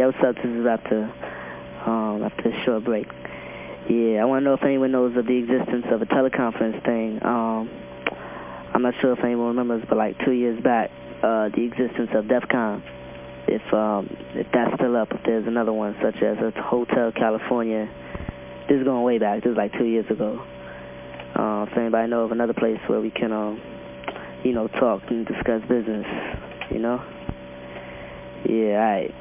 Yeah, what's up? This is after, um, a short break. Yeah, I want to know if anyone knows of the existence of a teleconference thing.、Um, I'm not sure if anyone remembers, but like two years back,、uh, the existence of DEF CON. If,、um, if that's still up, if there's another one, such as a Hotel California. This is going way back. This is like two years ago.、Uh, if anybody know of another place where we can,、um, you know, talk and discuss business, you know? Yeah, all right.